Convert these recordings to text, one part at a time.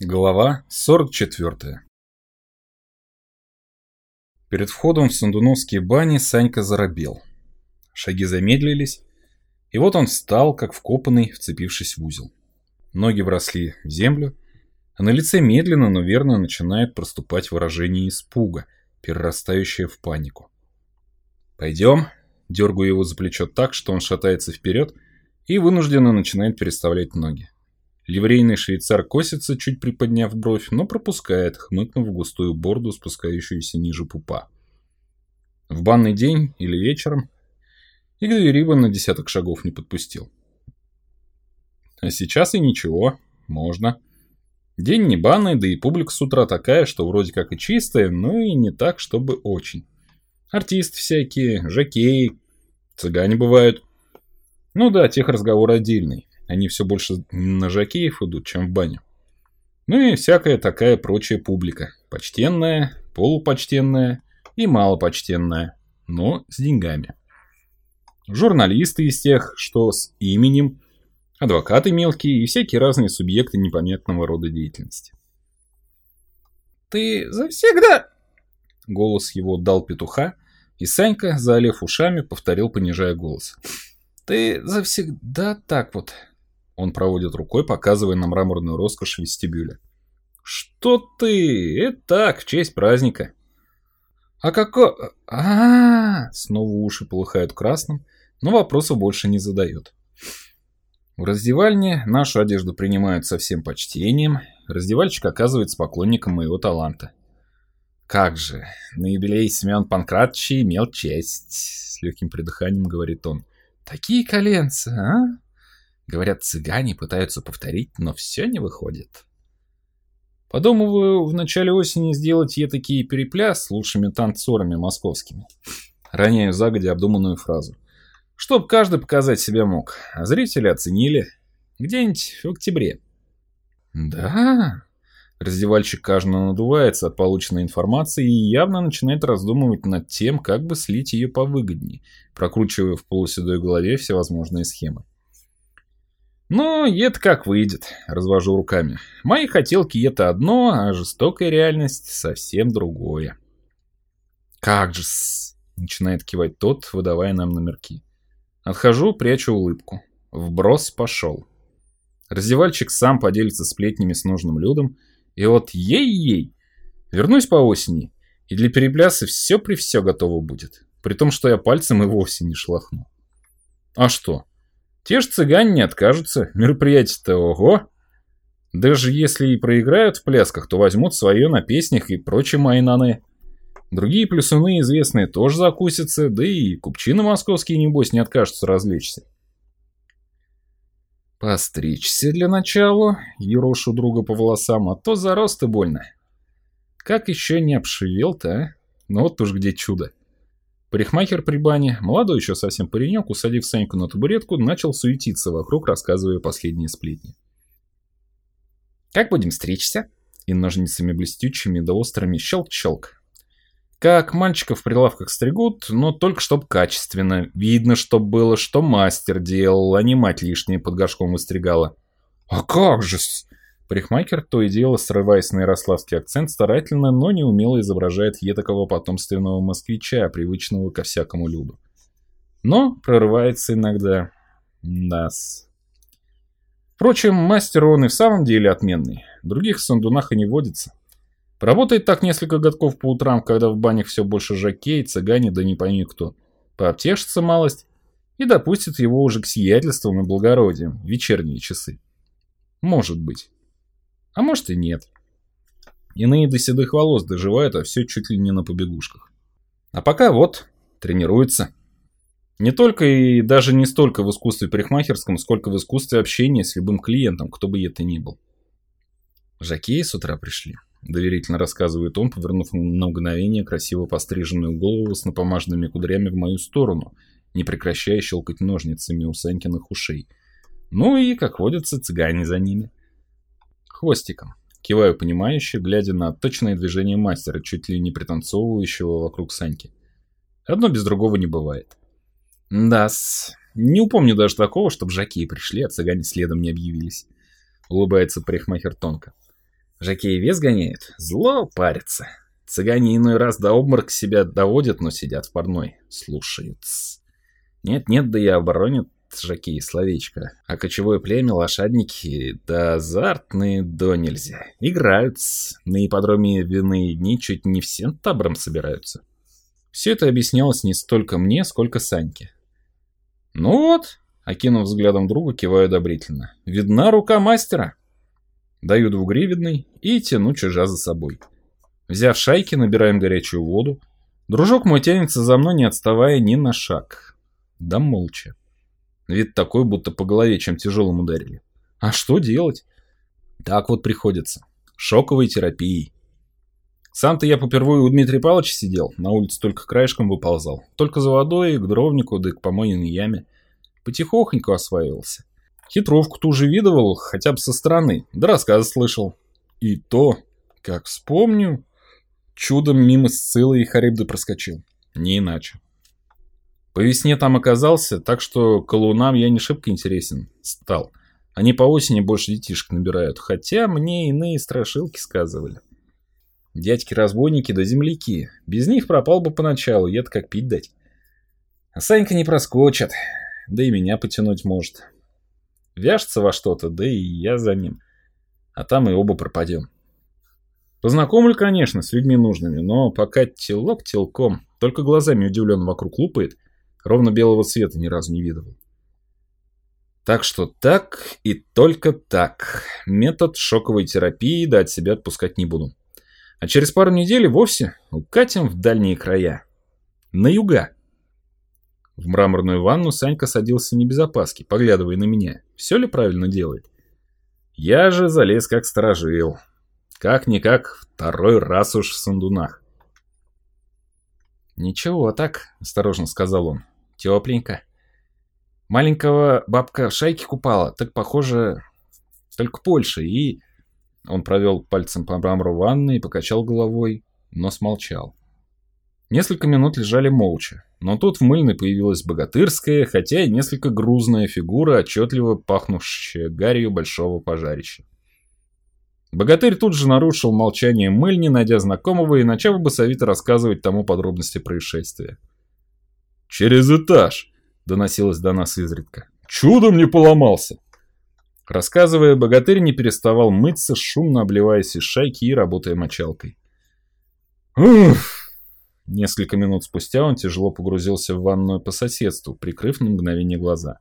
Глава 44 Перед входом в Сандуновские бани Санька заробел. Шаги замедлились, и вот он встал, как вкопанный, вцепившись в узел. Ноги вросли в землю, а на лице медленно, но верно начинает проступать выражение испуга, перерастающее в панику. «Пойдем», — дергаю его за плечо так, что он шатается вперед и вынужденно начинает переставлять ноги. Ливрейный швейцар косится, чуть приподняв бровь, но пропускает, хмыкнув густую борду, спускающуюся ниже пупа. В банный день или вечером и к двери бы на десяток шагов не подпустил. А сейчас и ничего, можно. День не банный, да и публика с утра такая, что вроде как и чистая, но и не так, чтобы очень. Артисты всякие, жакеи, цыгане бывают. Ну да, тех разговор отдельный. Они все больше на жакеев идут, чем в баню. Ну и всякая такая прочая публика. Почтенная, полупочтенная и малопочтенная, но с деньгами. Журналисты из тех, что с именем, адвокаты мелкие и всякие разные субъекты непонятного рода деятельности. «Ты завсегда...» Голос его дал петуха, и Санька, заолев ушами, повторил, понижая голос. «Ты завсегда так вот он проводит рукой, показывая на мраморную роскошь вестибюля. «Что ты? Это так, в честь праздника». «А како... а, -а, -а Снова уши полыхают красным, но вопросов больше не задает. В раздевальне нашу одежду принимают со всем почтением. Раздевальщик оказывается поклонником моего таланта. «Как же, на юбилей Семен Панкратович имел честь», — с легким придыханием говорит он. «Такие коленца, а?» Говорят, цыгане пытаются повторить, но все не выходит. Подумываю в начале осени сделать ей такие перепляс с лучшими танцорами московскими. Роняю загодя обдуманную фразу. Чтоб каждый показать себя мог, а зрители оценили. Где-нибудь в октябре. Да, Раздевальщик каждого надувается от полученной информации и явно начинает раздумывать над тем, как бы слить ее повыгоднее, прокручивая в полуседой голове всевозможные схемы. Но это как выйдет, развожу руками. Мои хотелки это одно, а жестокая реальность совсем другое. Как же с... начинает кивать тот, выдавая нам номерки. Отхожу, прячу улыбку. Вброс пошел. Раздевальщик сам поделится сплетнями с нужным людом, и вот ей-ей, вернусь по осени, и для перепляса все при все готово будет, при том, что я пальцем и вовсе не шлахну. А что? Те же цыгане не откажутся, мероприятие-то ого. Даже если и проиграют в плясках, то возьмут свое на песнях и прочие майнаны. Другие плюсуны известные тоже закусятся, да и купчины московские, небось, не откажутся развлечься. Постричься для начала, ерошу друга по волосам, а то зарост и больно. Как еще не обшивел-то, а? Ну вот уж где чудо. Парикмахер при бане, молодой еще совсем паренек, усадив Саньку на табуретку, начал суетиться вокруг, рассказывая последние сплетни. «Как будем стричься?» И ножницами блестючими да острыми щелк-щелк. Как мальчиков в прилавках стригут, но только чтоб качественно. Видно, чтоб было, что мастер делал, а не мать лишнее под горшком выстригала. «А как же-с!» Парикмахер то и дело, срываясь на ярославский акцент, старательно, но неумело изображает едокого потомственного москвича, привычного ко всякому люду. Но прорывается иногда. Нас. Впрочем, мастер он и в самом деле отменный. Других сандунах и не водится. Поработает так несколько годков по утрам, когда в банях все больше жакей, цыгане, да не пойми кто. Пообтешится малость и допустит его уже к сиятельствам и благородиям в вечерние часы. Может быть. А может и нет. Иные до седых волос доживают, а все чуть ли не на побегушках. А пока вот, тренируется. Не только и даже не столько в искусстве парикмахерском, сколько в искусстве общения с любым клиентом, кто бы это ни был. Жакеи с утра пришли. Доверительно рассказывает он, повернув на мгновение красиво постриженную голову с напомаженными кудрями в мою сторону, не прекращая щелкать ножницами у Санькиных ушей. Ну и, как водится, цыгане за ними. Хвостиком. Киваю понимающе, глядя на точное движение мастера, чуть ли не пританцовывающего вокруг Саньки. Одно без другого не бывает. Да-с. Не упомню даже такого, чтобы жаки пришли, а цыгане следом не объявились. Улыбается парикмахер тонко. Жакеи вес гоняют, зло парятся. Цыгане иной раз до обморок себя доводят, но сидят в парной, слушают. Нет-нет, да и оборонят жакеи словечко. А кочевое племя, лошадники, да азартные до нельзя. Играют, на ипподроме вины дни чуть не всем табором собираются. Все это объяснялось не столько мне, сколько Саньке. «Ну вот», — окинув взглядом друга, киваю одобрительно, — «видна рука мастера». Даю двугривенный и тяну чужа за собой. Взяв шайки, набираем горячую воду. Дружок мой тянется за мной, не отставая ни на шаг. Да молча. Вид такой, будто по голове чем тяжелым ударили. А что делать? Так вот приходится. Шоковой терапией. Сам-то я попервые у Дмитрия Павловича сидел, на улице только краешком выползал. Только за водой, к дровнику, да и к помойной яме. Потихохоньку осваивался. Хитровку ту же видывал, хотя бы со стороны, да рассказы слышал. И то, как вспомню, чудом мимо Сцилы и Харибды проскочил. Не иначе. По весне там оказался, так что колунам я не шибко интересен стал. Они по осени больше детишек набирают, хотя мне иные страшилки сказывали. Дядьки-разбойники да земляки. Без них пропал бы поначалу, я-то как пить дать. А Санька не проскочит, да и меня потянуть может. Вяжется во что-то, да и я за ним. А там и оба пропадем. Познакомлю, конечно, с людьми нужными, но пока телок телком, только глазами удивленно вокруг лупает, ровно белого света ни разу не видывал. Так что так и только так. Метод шоковой терапии да от себя отпускать не буду. А через пару недель вовсе укатим в дальние края. На юга. В мраморную ванну Санька садился не без опаски, поглядывая на меня. Все ли правильно делает? Я же залез как сторожил. Как-никак второй раз уж в сандунах. «Ничего так», — осторожно сказал он. «Тепленько. Маленького бабка в шайке купала, так похоже, только Польша, и он провел пальцем по мрамору ванны и покачал головой, но смолчал. Несколько минут лежали молча, но тут в мыльной появилась богатырская, хотя и несколько грузная фигура, отчетливо пахнущая гарью большого пожарища. Богатырь тут же нарушил молчание мыльни, найдя знакомого и начав басовито рассказывать тому подробности происшествия. «Через этаж!» — доносилось до нас изредка. «Чудом не поломался!» Рассказывая, богатырь не переставал мыться, шумно обливаясь из шайки и работая мочалкой. «Уф!» Несколько минут спустя он тяжело погрузился в ванную по соседству, прикрыв на мгновение глаза.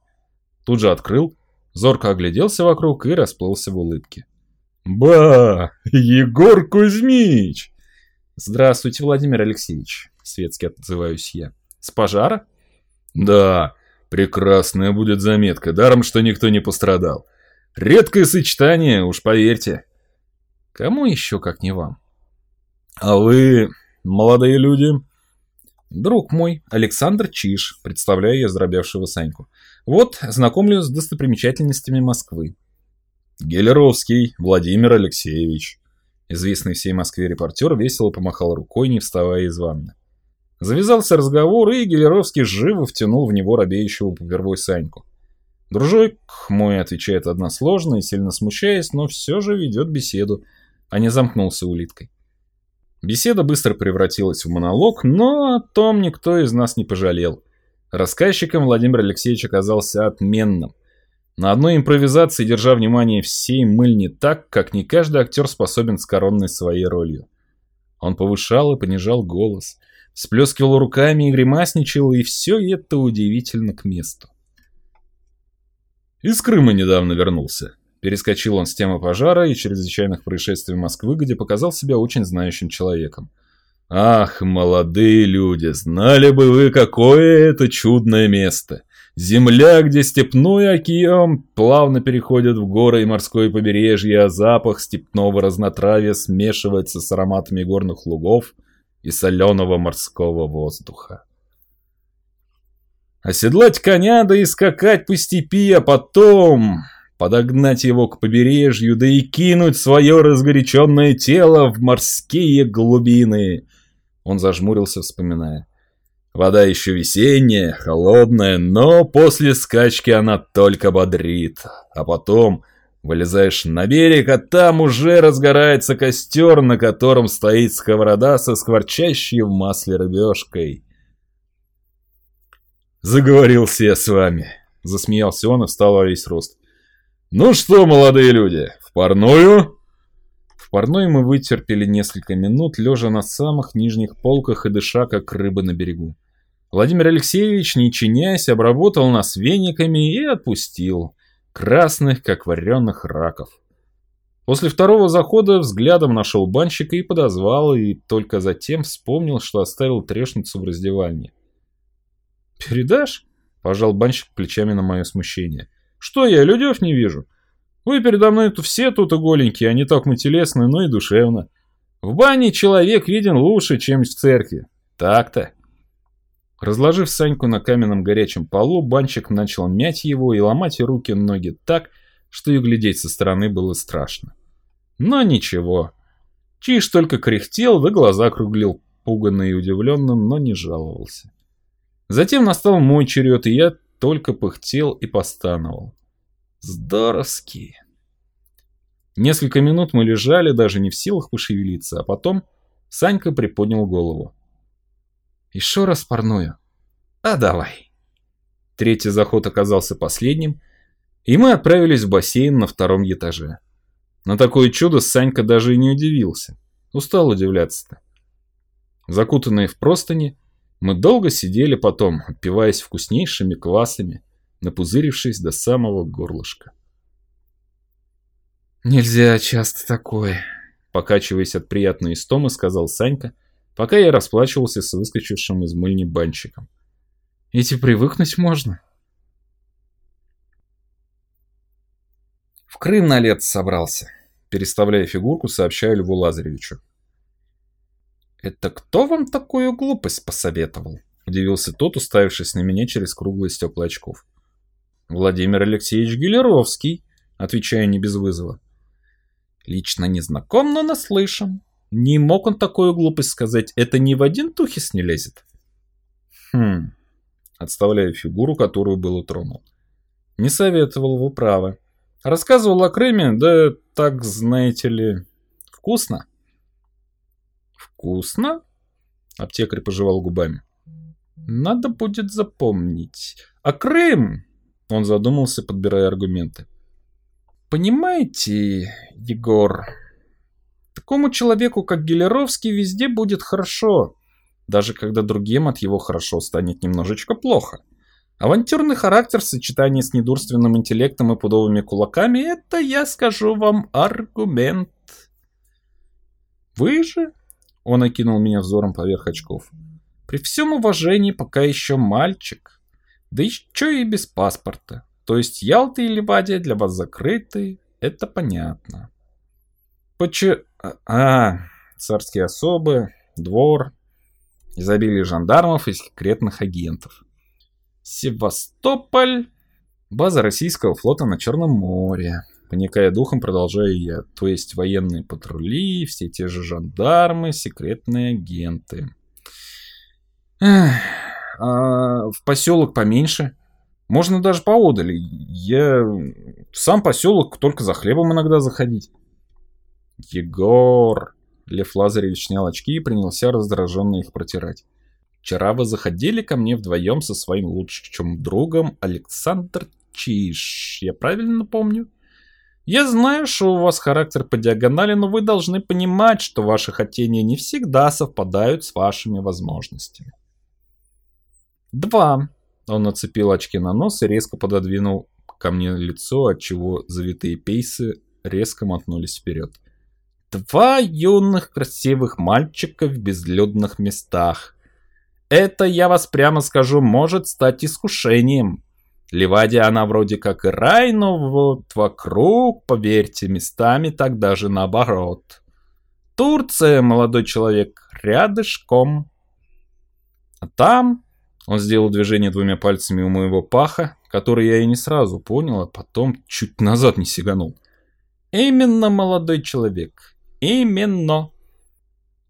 Тут же открыл, зорко огляделся вокруг и расплылся в улыбке. «Ба! Егор Кузьмич!» «Здравствуйте, Владимир Алексеевич», — светски отзываюсь я. «С пожара?» «Да, прекрасная будет заметка, даром, что никто не пострадал. Редкое сочетание, уж поверьте. Кому еще, как не вам? А вы, молодые люди? Друг мой, Александр Чиш, представляю я здробевшего Саньку. Вот, знакомлю с достопримечательностями Москвы. Гелеровский Владимир Алексеевич. Известный всей Москве репортер весело помахал рукой, не вставая из ванны. Завязался разговор, и Гелеровский живо втянул в него робеющего попервой Саньку. Дружок мой отвечает односложно и сильно смущаясь, но все же ведет беседу, а не замкнулся улиткой. Беседа быстро превратилась в монолог, но о том никто из нас не пожалел. Рассказчиком Владимир Алексеевич оказался отменным. На одной импровизации держа внимание всей мыльни так, как не каждый актер способен с коронной своей ролью. Он повышал и понижал голос, всплескивал руками и гримасничал, и все это удивительно к месту. Из Крыма недавно вернулся. Перескочил он с темы пожара и чрезвычайных происшествий Москвы, где показал себя очень знающим человеком. Ах, молодые люди, знали бы вы, какое это чудное место. Земля, где степной океан плавно переходит в горы и морское побережье, а запах степного разнотравья смешивается с ароматами горных лугов и соленого морского воздуха. Оседлать коня, да и скакать по степи, а потом подогнать его к побережью, да и кинуть свое разгоряченное тело в морские глубины. Он зажмурился, вспоминая. Вода еще весенняя, холодная, но после скачки она только бодрит. А потом Вылезаешь на берег, а там уже разгорается костер, на котором стоит сковорода со скворчащей в масле рыбешкой. Заговорился я с вами. Засмеялся он и встал во весь рост. Ну что, молодые люди, в парную? В парной мы вытерпели несколько минут, лежа на самых нижних полках и дыша, как рыба на берегу. Владимир Алексеевич, не чинясь, обработал нас вениками и отпустил красных, как вареных раков. После второго захода взглядом нашел банщика и подозвал, и только затем вспомнил, что оставил трешницу в раздевальне. «Передашь?» – пожал банщик плечами на мое смущение. «Что я, людев не вижу? Вы передо мной все тут и голенькие, а так мы телесны, но и душевно. В бане человек виден лучше, чем в церкви. Так-то». Разложив Саньку на каменном горячем полу, банчик начал мять его и ломать руки-ноги так, что и глядеть со стороны было страшно. Но ничего. Чиж только кряхтел, да глаза округлил, пуганный и удивленным, но не жаловался. Затем настал мой черед, и я только пыхтел и постановал. Здоровски. Несколько минут мы лежали, даже не в силах пошевелиться, а потом Санька приподнял голову. Еще раз парную? А давай. Третий заход оказался последним, и мы отправились в бассейн на втором этаже. На такое чудо Санька даже и не удивился. Устал удивляться-то. Закутанные в простыни, мы долго сидели потом, отпиваясь вкуснейшими квасами, напузырившись до самого горлышка. «Нельзя часто такое», — покачиваясь от приятной истомы, сказал Санька, пока я расплачивался с выскочившим из мыльни банщиком. Эти привыкнуть можно. В Крым на лето собрался. Переставляя фигурку, сообщаю Льву Лазаревичу. «Это кто вам такую глупость посоветовал?» Удивился тот, уставившись на меня через круглые стекла очков. «Владимир Алексеевич Гелеровский», отвечая не без вызова. «Лично не знаком, но наслышан. Не мог он такую глупость сказать, это ни в один тухис не лезет. Хм, отставляя фигуру, которую было тронул. Не советовал его право. Рассказывал о Крыме, да так, знаете ли, вкусно. Вкусно? Аптекарь пожевал губами. Надо будет запомнить. А Крым? Он задумался, подбирая аргументы. Понимаете, Егор, Такому человеку, как Гелеровский, везде будет хорошо, даже когда другим от его хорошо станет немножечко плохо. Авантюрный характер в сочетании с недурственным интеллектом и пудовыми кулаками – это, я скажу вам, аргумент. Вы же, он окинул меня взором поверх очков, при всем уважении пока еще мальчик, да еще и без паспорта. То есть Ялта и Ливадия для вас закрыты, это понятно. Почему... А, царские особы, двор, изобилие жандармов и секретных агентов. Севастополь, база российского флота на Черном море. Поникая духом, продолжаю я. То есть военные патрули, все те же жандармы, секретные агенты. А в поселок поменьше. Можно даже поодаль. Я сам поселок только за хлебом иногда заходить. «Егор!» Лев Лазаревич снял очки и принялся раздраженно их протирать. «Вчера вы заходили ко мне вдвоем со своим лучшим другом Александр Чиш. Я правильно помню?» «Я знаю, что у вас характер по диагонали, но вы должны понимать, что ваши хотения не всегда совпадают с вашими возможностями». «Два». Он нацепил очки на нос и резко пододвинул ко мне лицо, отчего завитые пейсы резко мотнулись вперед. Два юных красивых мальчика в безлюдных местах. Это, я вас прямо скажу, может стать искушением. Ливадия она вроде как и рай, но вот вокруг, поверьте, местами так даже наоборот. Турция, молодой человек, рядышком. А там... Он сделал движение двумя пальцами у моего паха, который я и не сразу понял, а потом чуть назад не сиганул. Именно молодой человек. Именно.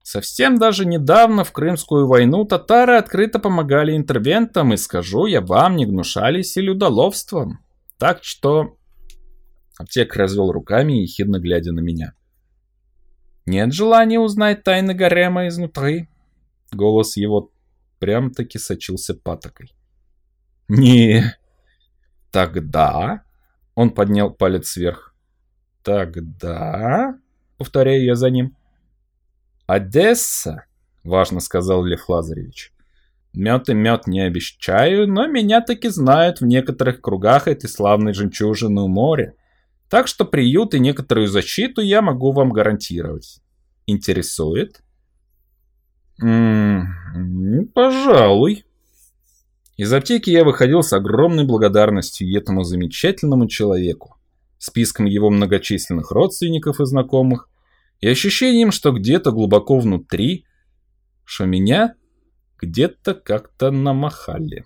Совсем даже недавно в Крымскую войну татары открыто помогали интервентам, и скажу я вам, не гнушались и людоловством. Так что... Аптек развел руками, ехидно глядя на меня. «Нет желания узнать тайны гарема изнутри?» Голос его прям-таки сочился патокой. «Не...» «Тогда...» Он поднял палец вверх. «Тогда...» Повторяю я за ним. «Одесса!» — важно сказал Лев Лазаревич. Мед и мед не обещаю, но меня таки знают в некоторых кругах этой славной жемчужины у моря. Так что приют и некоторую защиту я могу вам гарантировать. Интересует? М пожалуй. Из аптеки я выходил с огромной благодарностью этому замечательному человеку, списком его многочисленных родственников и знакомых, и ощущением, что где-то глубоко внутри, что меня где-то как-то намахали.